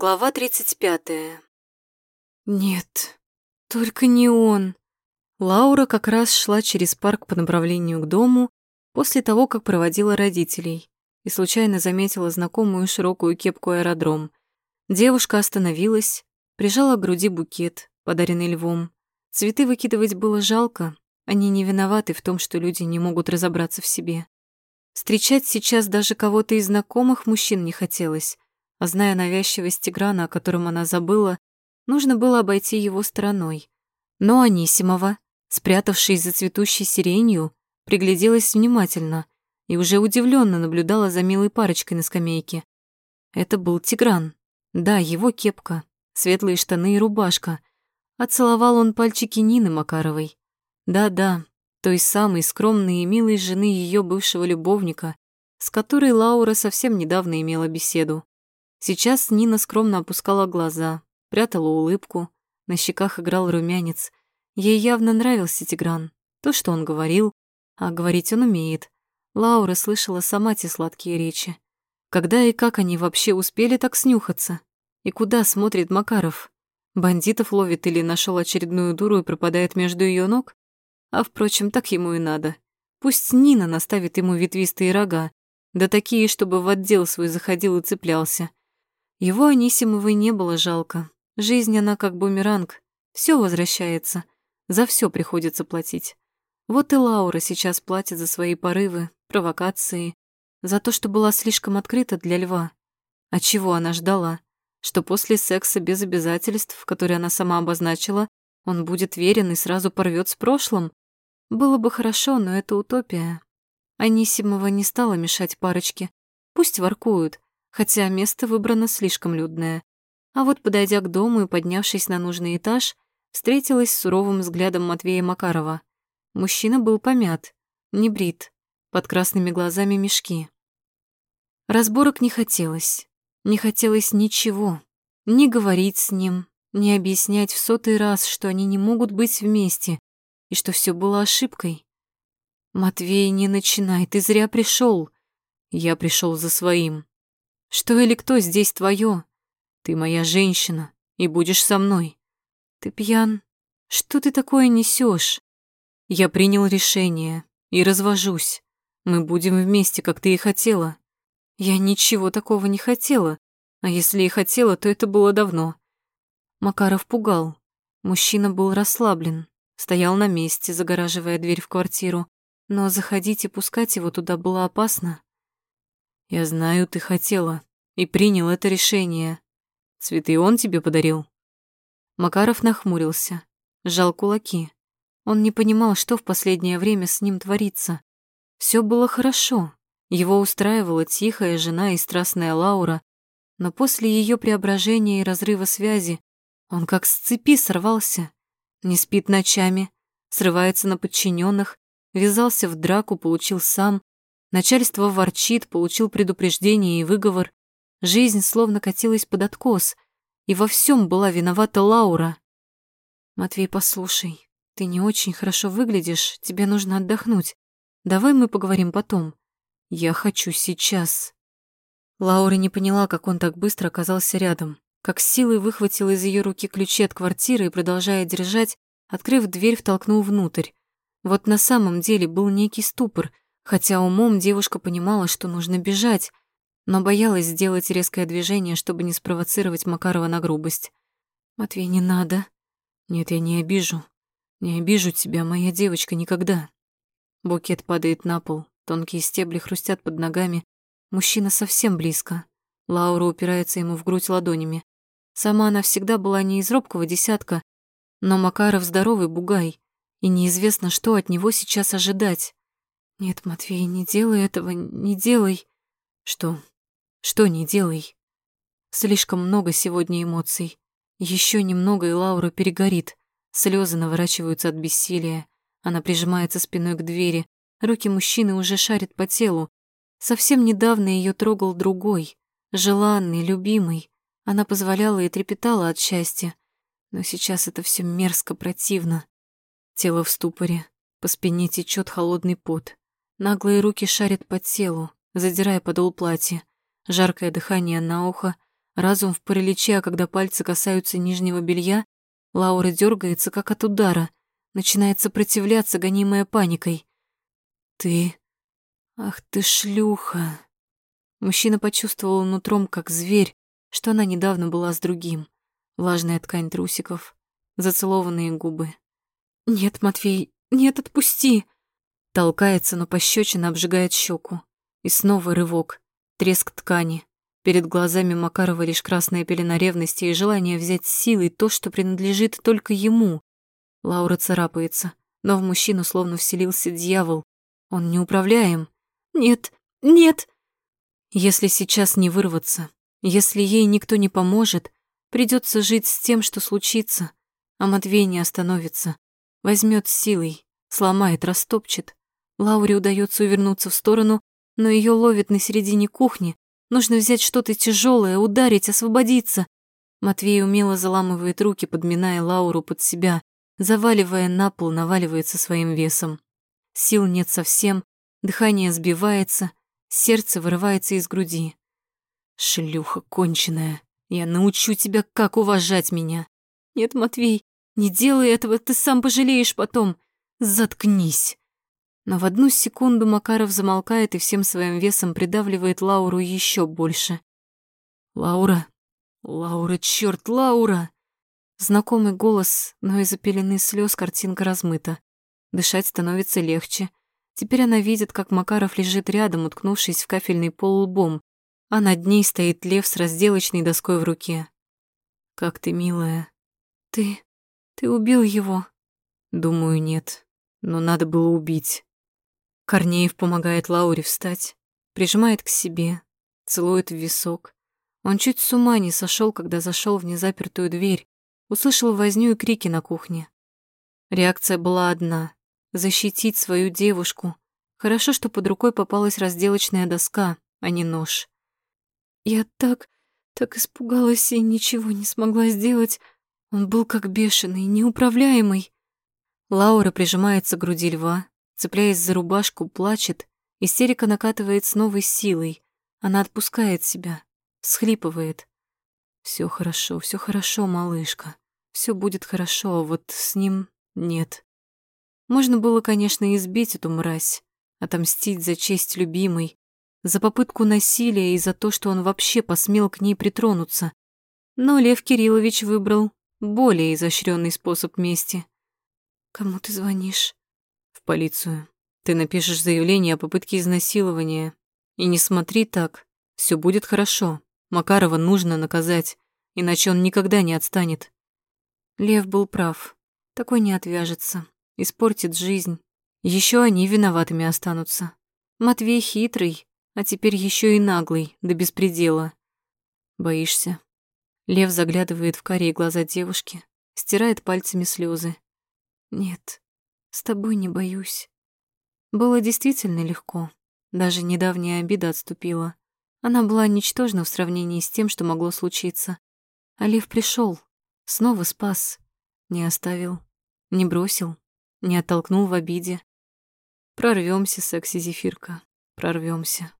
Глава 35. Нет, только не он. Лаура как раз шла через парк по направлению к дому после того, как проводила родителей, и случайно заметила знакомую широкую кепку аэродром. Девушка остановилась, прижала к груди букет, подаренный львом. Цветы выкидывать было жалко, они не виноваты в том, что люди не могут разобраться в себе. Встречать сейчас даже кого-то из знакомых мужчин не хотелось, зная навязчивость Тиграна, о котором она забыла, нужно было обойти его стороной. Но Анисимова, спрятавшись за цветущей сиренью, пригляделась внимательно и уже удивленно наблюдала за милой парочкой на скамейке. Это был Тигран. Да, его кепка, светлые штаны и рубашка. А целовал он пальчики Нины Макаровой. Да-да, той самой скромной и милой жены ее бывшего любовника, с которой Лаура совсем недавно имела беседу. Сейчас Нина скромно опускала глаза, прятала улыбку, на щеках играл румянец. Ей явно нравился Тигран, то, что он говорил, а говорить он умеет. Лаура слышала сама те сладкие речи. Когда и как они вообще успели так снюхаться? И куда смотрит Макаров? Бандитов ловит или нашел очередную дуру и пропадает между ее ног? А, впрочем, так ему и надо. Пусть Нина наставит ему ветвистые рога, да такие, чтобы в отдел свой заходил и цеплялся. Его Анисимовой не было жалко. Жизнь она как бумеранг. Все возвращается. За все приходится платить. Вот и Лаура сейчас платит за свои порывы, провокации, за то, что была слишком открыта для льва. А чего она ждала? Что после секса без обязательств, которые она сама обозначила, он будет верен и сразу порвет с прошлым? Было бы хорошо, но это утопия. Анисимова не стала мешать парочке. Пусть воркуют хотя место выбрано слишком людное. А вот, подойдя к дому и поднявшись на нужный этаж, встретилась с суровым взглядом Матвея Макарова. Мужчина был помят, не брит, под красными глазами мешки. Разборок не хотелось, не хотелось ничего, ни говорить с ним, ни объяснять в сотый раз, что они не могут быть вместе и что все было ошибкой. «Матвей, не начинай, ты зря пришел. Я пришел за своим. Что или кто здесь твое? Ты моя женщина и будешь со мной. Ты пьян? Что ты такое несешь? Я принял решение и развожусь. Мы будем вместе, как ты и хотела. Я ничего такого не хотела, а если и хотела, то это было давно. Макаров пугал. Мужчина был расслаблен, стоял на месте, загораживая дверь в квартиру, но заходить и пускать его туда было опасно. Я знаю, ты хотела и принял это решение. Цветы он тебе подарил?» Макаров нахмурился, сжал кулаки. Он не понимал, что в последнее время с ним творится. Все было хорошо. Его устраивала тихая жена и страстная Лаура, но после ее преображения и разрыва связи он как с цепи сорвался. Не спит ночами, срывается на подчиненных, ввязался в драку, получил сам, Начальство ворчит, получил предупреждение и выговор. Жизнь словно катилась под откос, и во всем была виновата Лаура. «Матвей, послушай, ты не очень хорошо выглядишь, тебе нужно отдохнуть. Давай мы поговорим потом. Я хочу сейчас». Лаура не поняла, как он так быстро оказался рядом, как силой выхватил из ее руки ключи от квартиры и, продолжая держать, открыв дверь, втолкнул внутрь. Вот на самом деле был некий ступор — Хотя умом девушка понимала, что нужно бежать, но боялась сделать резкое движение, чтобы не спровоцировать Макарова на грубость. «Матвей, не надо». «Нет, я не обижу. Не обижу тебя, моя девочка, никогда». Букет падает на пол, тонкие стебли хрустят под ногами. Мужчина совсем близко. Лаура упирается ему в грудь ладонями. Сама она всегда была не из робкого десятка, но Макаров здоровый бугай, и неизвестно, что от него сейчас ожидать. Нет, Матвей, не делай этого, не делай. Что? Что не делай? Слишком много сегодня эмоций. Еще немного, и Лаура перегорит. Слезы наворачиваются от бессилия. Она прижимается спиной к двери. Руки мужчины уже шарят по телу. Совсем недавно ее трогал другой, желанный, любимый. Она позволяла и трепетала от счастья. Но сейчас это все мерзко противно. Тело в ступоре, по спине течет холодный пот. Наглые руки шарят по телу, задирая подол платья. Жаркое дыхание на ухо, Разум в параличе, а когда пальцы касаются нижнего белья, Лаура дергается, как от удара, начинает сопротивляться, гонимая паникой. «Ты... Ах ты шлюха!» Мужчина почувствовал нутром, как зверь, что она недавно была с другим. Влажная ткань трусиков, зацелованные губы. «Нет, Матвей, нет, отпусти!» Толкается, но пощечина обжигает щеку. И снова рывок, треск ткани. Перед глазами Макарова лишь красная пелена ревности и желание взять силой то, что принадлежит только ему. Лаура царапается, но в мужчину словно вселился дьявол. Он неуправляем. «Нет, нет!» Если сейчас не вырваться, если ей никто не поможет, придется жить с тем, что случится, а Матвей не остановится, возьмет силой, сломает, растопчет. Лауре удается увернуться в сторону, но ее ловит на середине кухни. Нужно взять что-то тяжелое, ударить, освободиться. Матвей умело заламывает руки, подминая Лауру под себя, заваливая на пол, наваливается своим весом. Сил нет совсем, дыхание сбивается, сердце вырывается из груди. Шлюха конченая, я научу тебя, как уважать меня. Нет, Матвей, не делай этого, ты сам пожалеешь потом. Заткнись. Но в одну секунду Макаров замолкает и всем своим весом придавливает Лауру еще больше. Лаура, Лаура, черт, Лаура! Знакомый голос, но из-за пелены слез картинка размыта. Дышать становится легче. Теперь она видит, как Макаров лежит рядом, уткнувшись в кафельный пол лбом, а над ней стоит лев с разделочной доской в руке. «Как ты, милая!» «Ты... ты убил его?» «Думаю, нет. Но надо было убить». Корнеев помогает Лауре встать, прижимает к себе, целует в висок. Он чуть с ума не сошел, когда зашел в незапертую дверь, услышал возню и крики на кухне. Реакция была одна — защитить свою девушку. Хорошо, что под рукой попалась разделочная доска, а не нож. Я так, так испугалась и ничего не смогла сделать. Он был как бешеный, неуправляемый. Лаура прижимается к груди льва, цепляясь за рубашку, плачет. Истерика накатывает с новой силой. Она отпускает себя, схлипывает. Все хорошо, все хорошо, малышка. Все будет хорошо, а вот с ним нет. Можно было, конечно, избить эту мразь, отомстить за честь любимой, за попытку насилия и за то, что он вообще посмел к ней притронуться. Но Лев Кириллович выбрал более изощренный способ мести. «Кому ты звонишь?» «В полицию. Ты напишешь заявление о попытке изнасилования. И не смотри так. Все будет хорошо. Макарова нужно наказать, иначе он никогда не отстанет». Лев был прав. Такой не отвяжется. Испортит жизнь. Еще они виноватыми останутся. Матвей хитрый, а теперь еще и наглый, до беспредела. Боишься? Лев заглядывает в карие глаза девушки, стирает пальцами слезы. Нет, с тобой не боюсь. Было действительно легко. Даже недавняя обида отступила. Она была ничтожна в сравнении с тем, что могло случиться. А Лев пришел, снова спас, не оставил, не бросил, не оттолкнул в обиде. Прорвемся, секси-зефирка, прорвемся.